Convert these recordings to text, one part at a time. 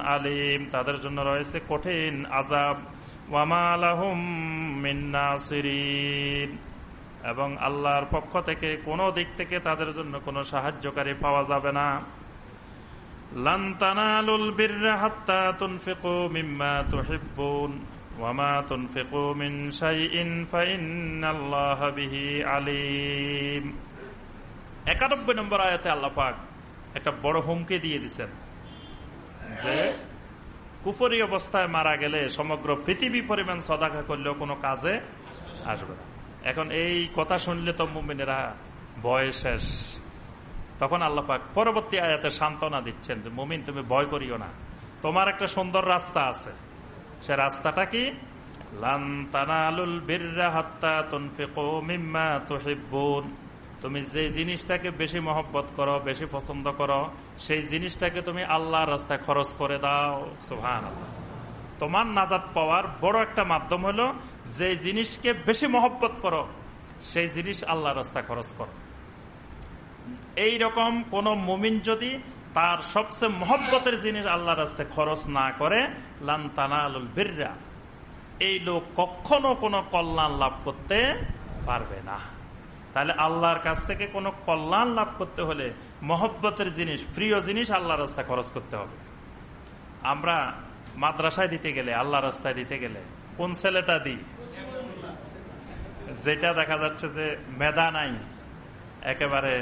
আলিম। তাদের জন্য রয়েছে কঠিন আযাব। এবং আল্লাহর পক্ষ থেকে কোনো দিক থেকে তাদের জন্য কোনো সাহায্যকারী পাওয়া যাবে না। তুনফিকু মিম্মা ওয়ামা আলিম। একানব্বই নম্বর আয়াতে আল্লাহ পাক একটা বড় হুমকি দিয়ে দিচ্ছেন যে, কুফরি অবস্থায় মারা গেলে সমগ্র পৃথিবী পরিমাণ সদাকা করলেও কোনো কাজে আসবে না। এখন এই কথা শুনলে তো মুমিনেরা ভয় শেষ। তখন আল্লাহ পাক পরবর্তী আয়াতে সান্ত্বনা দিচ্ছেন যে, মুমিন, তুমি ভয় করিও না। তোমার একটা সুন্দর রাস্তা আছে। সে রাস্তাটা কি? লান তানালুল বিররা হাত্তা তুনফিকু মিম্মা তুহিব্বুন। তুমি যে জিনিসটাকে বেশি মহব্বত করো, বেশি পছন্দ করো, সেই জিনিসটাকে তুমি আল্লাহর রাস্তায় খরচ করে দাও। সুহান তোমার নাজাদ পাওয়ার বড় একটা মাধ্যম হলো যে জিনিসকে বেশি মহব্বত করো, সেই জিনিস আল্লাহ রাস্তায় খরচ করো। এই রকম কোন মুমিন যদি তার সবচেয়ে মহব্বতের জিনিস আল্লাহ রাস্তায় খরচ না করে লান্তানা আলুল বিররা। এই লোক কখনো কোনো কল্যাণ লাভ করতে পারবে না। তাহলে আল্লাহর কাছ থেকে কোনো কল্যাণ লাভ করতে হলে মহব্বতের জিনিস, প্রিয় জিনিস আল্লাহ রাস্তায় খরচ করতে হবে। আমরা মাদ্রাসায় দিতে গেলে আল্লাহ রাস্তায় দিতে গেলে কোন ছেলেটা দিই? যেটা দেখা যাচ্ছে যে মেধা নাই, একেবারে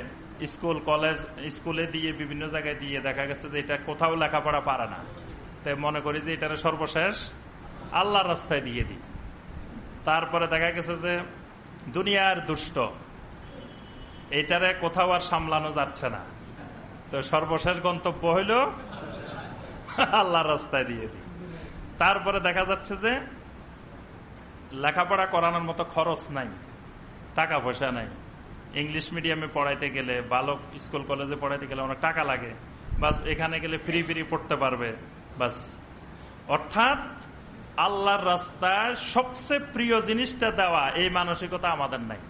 স্কুল, কলেজ, স্কুলে দিয়ে বিভিন্ন জায়গায় দিয়ে দেখা গেছে যে এটা কোথাও লেখাপড়া পারে না। তাই মনে করি যে এটার সর্বশেষ আল্লাহর রাস্তায় দিয়ে দিই। তারপরে দেখা গেছে যে দুনিয়ার দুষ্ট এইটারে কোথাও আর সামলানো যাচ্ছে না। তো সর্বশেষ গন্তব্য হইল আল্লাহর রাস্তায় দিয়ে দিই। তারপরে দেখা যাচ্ছে যে লেখাপড়া করানোর মতো খরচ নাই, টাকা পয়সা নাই। ইংলিশ মিডিয়ামে পড়াইতে গেলে, বালক স্কুল কলেজে পড়াইতে গেলে অনেক টাকা লাগে। বাস এখানে গেলে ফ্রি ফ্রি পড়তে পারবে, বাস। অর্থাৎ আল্লাহর রাস্তায় সবচেয়ে প্রিয় জিনিসটা দেওয়া, এই মানসিকতা আমাদের নাই।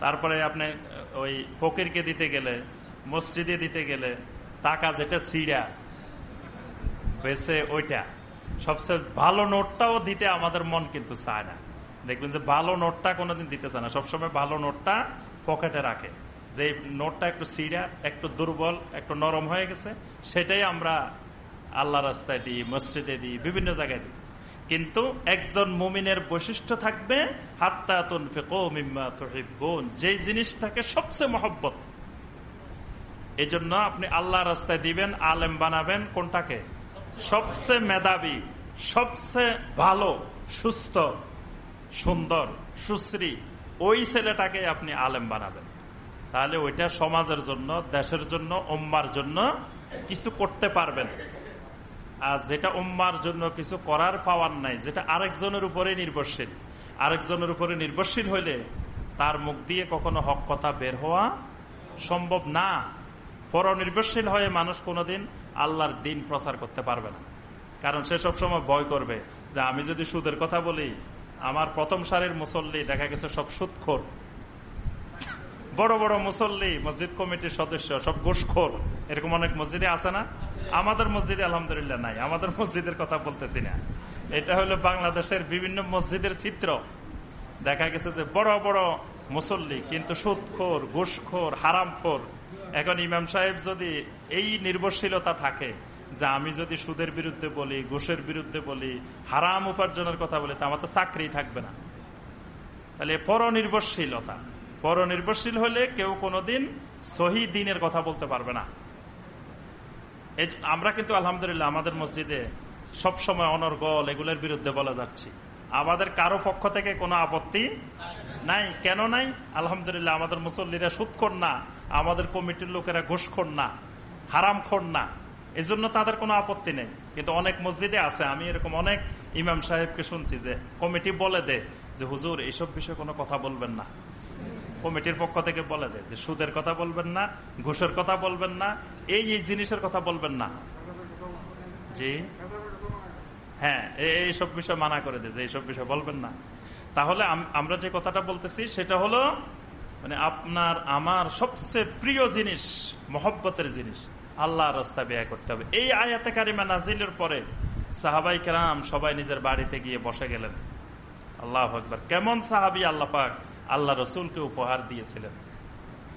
তারপরে আপনি ওই ফকিরকে দিতে গেলে, মসজিদে দিতে গেলে, টাকা যেটা সিঁড়া বেছে ওইটা। সবচেয়ে ভালো নোটটাও দিতে আমাদের মন কিন্তু চায় না। দেখবেন যে ভালো নোটটা কোনোদিন দিতে চায় না। সবসময় ভালো নোটটা পকেটে রাখে। যে নোটটা একটু সিঁড়া একটু দুর্বল, একটু নরম হয়ে গেছে, সেটাই আমরা আল্লাহ রাস্তায় দিই, মসজিদে দিই, বিভিন্ন জায়গায় দিই। কিন্তু একজন মুমিনের বৈশিষ্ট্য থাকবে, হাত্তাতুন যে জিনিসটাকে সবচেয়ে মহব্বত। এই জন্য আপনি আল্লাহ রাস্তায় দিবেন, আলেম বানাবেন, কোনটাকে? সবচেয়ে মেধাবী, সবচেয়ে ভালো, সুস্থ, সুন্দর, সুশ্রী, ওই ছেলেটাকে আপনি আলেম বানাবেন। তাহলে ওইটা সমাজের জন্য, দেশের জন্য ওম্মার জন্য কিছু করতে পারবেন। আর যেটা উম্মার জন্য কিছু করার পাওয়ার নাই, যেটা আরেকজনের উপরে নির্ভরশীল। আরেকজনের উপরে নির্ভরশীল হইলে তার মুখ দিয়ে কখনো হক কথা বের হওয়া সম্ভব না। পরনির্ভরশীল হয়ে মানুষ কোনোদিন আল্লাহর দিন প্রচার করতে পারবে না। কারণ সে সবসময় ভয় করবে যে আমি যদি সুদের কথা বলি, আমার প্রথম সারির মুসল্লি দেখা গেছে সব সুদখোর। বড় বড় মুসল্লি, মসজিদ কমিটির সদস্য, সব গোসখোর এরকম অনেক মসজিদে আছে না? আমাদের মসজিদে আলহামদুলিল্লাহ নাই। আমাদের মসজিদের কথা বলতেছি না। এটা হলো বাংলাদেশের বিভিন্ন মসজিদের চিত্র। দেখা গেছে যে বড় বড় মুসল্লি, কিন্তু সুদখোর, ঘুষখোর, হারামখোর। এখন ইমাম সাহেব যদি এই নির্ভরশীলতা থাকে যে আমি যদি সুদের বিরুদ্ধে বলি, ঘুষের বিরুদ্ধে বলি, হারাম উপার্জনের কথা বলি, তা আমার তো চাকরি থাকবে না। তাহলে পরনির্ভরশীলতা। পরনির্ভরশীল হলে কেউ কোনোদিন সহি দিনের কথা বলতে পারবে না। আমরা কিন্তু আলহামদুলিল্লাহ আমাদের মসজিদে সব সময় অনর্গল এগুলোর বিরুদ্ধে বলা যাচ্ছি। আমাদের কারও পক্ষ থেকে কোনো আপত্তি নাই। কেন নাই? আলহামদুলিল্লাহ আমাদের মুসল্লিরা সুৎখর না, আমাদের কমিটির লোকেরা ঘুষখোর না হারাম হারামখোর না। এই জন্য তাদের কোনো আপত্তি নেই। কিন্তু অনেক মসজিদে আছে, আমি এরকম অনেক ইমাম সাহেবকে শুনছি যে কমিটি বলে দে যে, হুজুর এইসব বিষয়ে কোনো কথা বলবেন না। কমিটির পক্ষ থেকে বলে দেয় যে সুদের কথা বলবেন না, ঘুষের কথা বলবেন না, এই এই জিনিসের কথা বলবেন না। জি? হ্যাঁ এইসব বিষয় মানা করে দেয় যে এইসব বিষয় বলবেন না। তাহলে আমরা যে কথাটা বলতেছি সেটা হলো মানে আপনার, আমার সবচেয়ে প্রিয় জিনিস, মহব্বতের জিনিস আল্লাহ রাস্তা ব্যয় করতে হবে। এই আয়াতে কারিমা নাজিলের পরে সাহাবাই কেরাম সবাই নিজের বাড়িতে গিয়ে বসে গেলেন। আল্লাহ আকবর। কেমন সাহাবি আল্লাহ পাক আল্লাহ রসুলকে উপহার দিয়েছিলেন।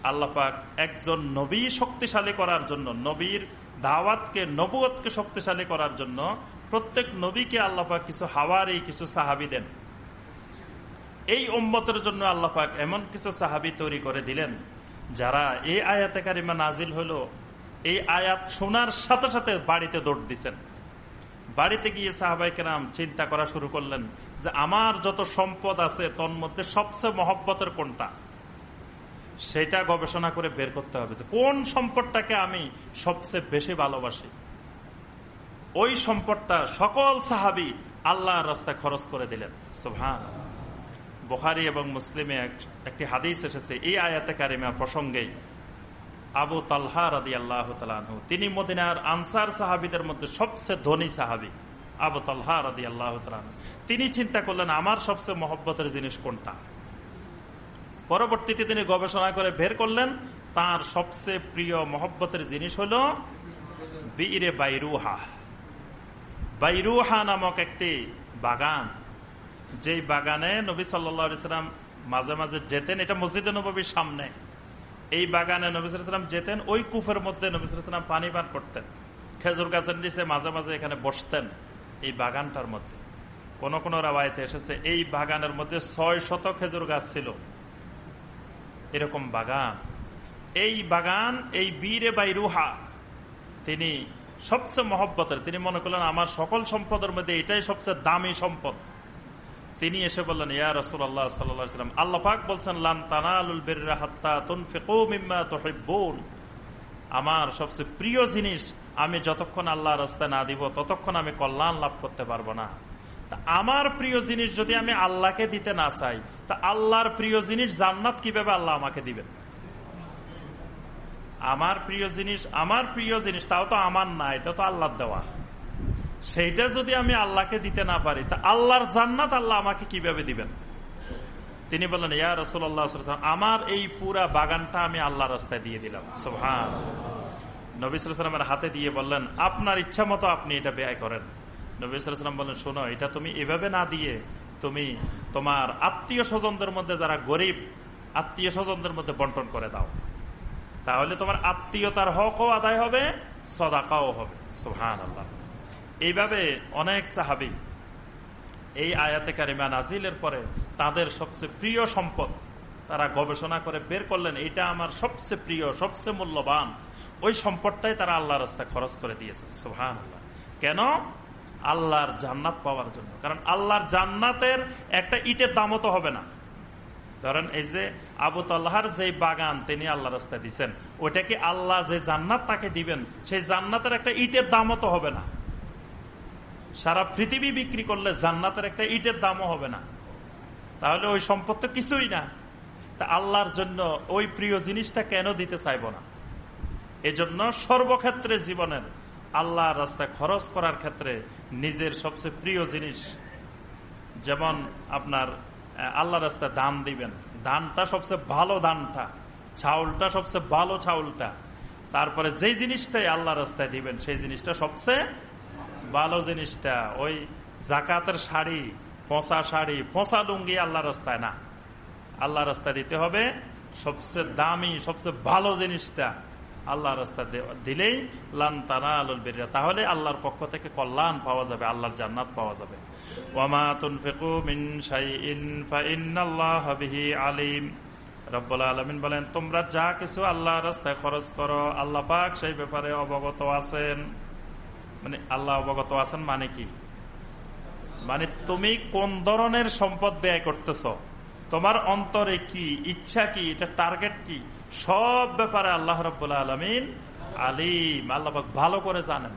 আল্লাহ পাক একজন নবী শক্তিশালী করার জন্য, নবীর দাওয়াতকে, নবুয়তকে শক্তিশালী করার জন্য প্রত্যেক নবীকে আল্লাহ পাক কিছু হাওয়ারি, কিছু সাহাবি দেন। এই উম্মতের জন্য আল্লাহ পাক এমন কিছু সাহাবি তৈরি করে দিলেন, যারা এই আয়াতে কারিমা নাজিল হলো। এই আয়াত শোনার সাথে সাথে বাড়িতে দৌড় দিচ্ছেন বাড়িতে গিয়ে সাহাবাইকেরাম চিন্তা করা শুরু করলেন যে আমার যত সম্পদ আছে তন্মধ্যে সবচেয়ে মহব্বতের কোনটা? সেটা গবেষণা করে বের করতে হবে যে কোন সম্পদটাকে আমি সবচেয়ে বেশি ভালোবাসি? ওই সম্পদটা সকল সাহাবি আল্লাহ রাস্তায় খরচ করে দিলেন। সোভান বোখারি এবং মুসলিমে একটি হাদিস এসেছে, এই আয়াতে কারিমা প্রসঙ্গেই আবু তালহা রাদি আল্লাহ তিনি মদিনার আনসার সাহাবিদের মধ্যে সবচেয়ে ধনী সাহাবি, আবু তালহা রাদি আল্লাহ তিনি চিন্তা করলেন, আমার সবচেয়ে মহব্বতের জিনিস কোনটা? পরবর্তীতে তিনি গবেষণা করে বের করলেন, তার সবচেয়ে প্রিয় মহব্বতের জিনিস হল বীরে বাইরুহা। বাইরুহা নামক একটি বাগান, যেই বাগানে নবী সাল্লাম মাঝে মাঝে যেতেন। এটা মসজিদে নবীর সামনে। এই বাগানে নবিসাম যেতেন, ওই কুফের মধ্যে নবিসাম পানি পান করতেন। খেজুর গাছের নিচে মাঝে মাঝে এখানে বসতেন এই বাগানটার মধ্যে। কোন কোন রাবায়তে এসেছে, এই বাগানের মধ্যে ছয় শত খেজুর গাছ ছিল। এরকম বাগান। এই বাগান, এই বীরে বাই রুহা তিনি সবচেয়ে মহব্বতের, তিনি মনে করলেন, আমার সকল সম্পদের মধ্যে এটাই সবচেয়ে দামি সম্পদ। তিনি এসে বললেন, ইয়া রসুল্লাহ সাল্লাম আল্লাহাক বলছেন, লাম তানালুল আমার সবচেয়ে প্রিয় জিনিস, আমি যতক্ষণ আল্লাহ রাস্তায় না দিব, ততক্ষণ আমি কল্যাণ লাভ করতে পারব না। আমার প্রিয় জিনিস যদি আমি আল্লাহকে দিতে না চাই, তা আল্লাহর প্রিয় জিনিস জান্নাত কীভাবে আল্লাহ আমাকে দিবেন? আমার প্রিয় জিনিস, আমার প্রিয় জিনিস, তাও তো আমার না, এটা তো আল্লাহর দেওয়া। সেইটা যদি আমি আল্লাহকে দিতে না পারি, তা আল্লাহর জান্নাত আল্লাহ আমাকে কীভাবে দিবেন? তিনি বললেন, ইয়া রসুল্লাহ আমার এই পুরা বাগানটা আমি আল্লাহ রাস্তায় দিয়ে দিলাম। সোহান নবিসামের হাতে দিয়ে বললেন, আপনার ইচ্ছা মতো আপনি এটা ব্যয় করেন। নবিসাম বললেন, শোনো, এটা তুমি এভাবে না দিয়ে তুমি তোমার আত্মীয় স্বজনদের মধ্যে যারা গরিব আত্মীয় স্বজনদের মধ্যে বন্টন করে দাও। তাহলে তোমার আত্মীয়তার হকও আদায় হবে, সদাকাও হবে। সোহান আল্লাহ এইভাবে অনেক সাহাবি এই আয়াতে কারিমা নাজিলের পরে তাদের সবচেয়ে প্রিয় সম্পদ তারা গবেষণা করে বের করলেন এটা আমার সবচেয়ে প্রিয়, সবচেয়ে মূল্যবান। ওই সম্পদটাই তারা আল্লাহ রাস্তায় খরচ করে দিয়েছেন সুহান আল্লাহ কেন? আল্লাহর জান্নাত পাওয়ার জন্য। কারণ আল্লাহর জান্নাতের একটা ইটের দামও তো হবে না। ধরেন এই যে আবু তাল্লাহার যে বাগান তিনি আল্লাহ রাস্তায় দিচ্ছেন ওইটা কি আল্লাহ যে জান্নাত তাকে দিবেন, সেই জান্নাতের একটা ইটের দামও তো হবে না। সারা পৃথিবী বিক্রি করলে জান্নাতের একটা ইটের দামও হবে না। তাহলে ওই সম্পদ তো কিছুই না। তা আল্লাহর জন্য ওই প্রিয় জিনিসটা কেন দিতে চাইব না? এজন্য সর্বক্ষেত্রে জীবনের আল্লাহ রাস্তায় খরচ করার ক্ষেত্রে নিজের সবচেয়ে প্রিয় জিনিস, যেমন আপনার আল্লাহ রাস্তায় দান দিবেন। দানটা সবচেয়ে ভালো দানটা ছাউলটা সবচেয়ে ভালো ছাউলটা তারপরে যেই জিনিসটাই আল্লাহ রাস্তায় দিবেন, সেই জিনিসটা সবচেয়ে ভালো জিনিসটা, ওই জাকাতের শাড়ি, পচা শাড়ি, পচা লুঙ্গি আল্লাহ রাস্তায় না। আল্লাহ রাস্তায় দিতে হবে, সবচেয়ে দামি, সবচেয়ে ভালো জিনিসটা আল্লাহ রাস্তা দিলেই লান তানা আলুল বেরিয়া তাহলে আল্লাহর পক্ষ থেকে কল্যাণ পাওয়া যাবে, আল্লাহর জান্নাত পাওয়া যাবে। আলিম। রব্বুল্লাহ আলমিন বলেন, তোমরা যা কিছু আল্লাহ রাস্তায় খরচ করো, আল্লাহ পাক সেই ব্যাপারে অবগত আছেন। মানে আল্লাহ অবগত আছেন মানে কি? মানে তুমি কোন ধরনের সম্পদ ব্যয় করতেছ? তোমার অন্তরে কি, ইচ্ছা কি, এটা টার্গেট কি? সব ব্যাপারে আল্লাহ রবাহ আলমিন আলিম, আল্লাহ ভালো করে জানেন।